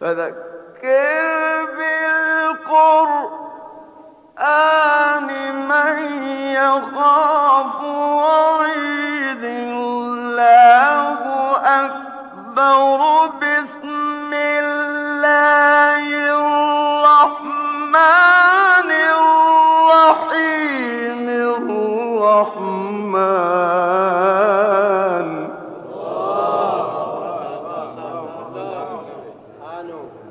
فذكر بالقرآن من يخاف وعيد الله أكبر بسم الله الرحمن الرحيم الرحمن I know.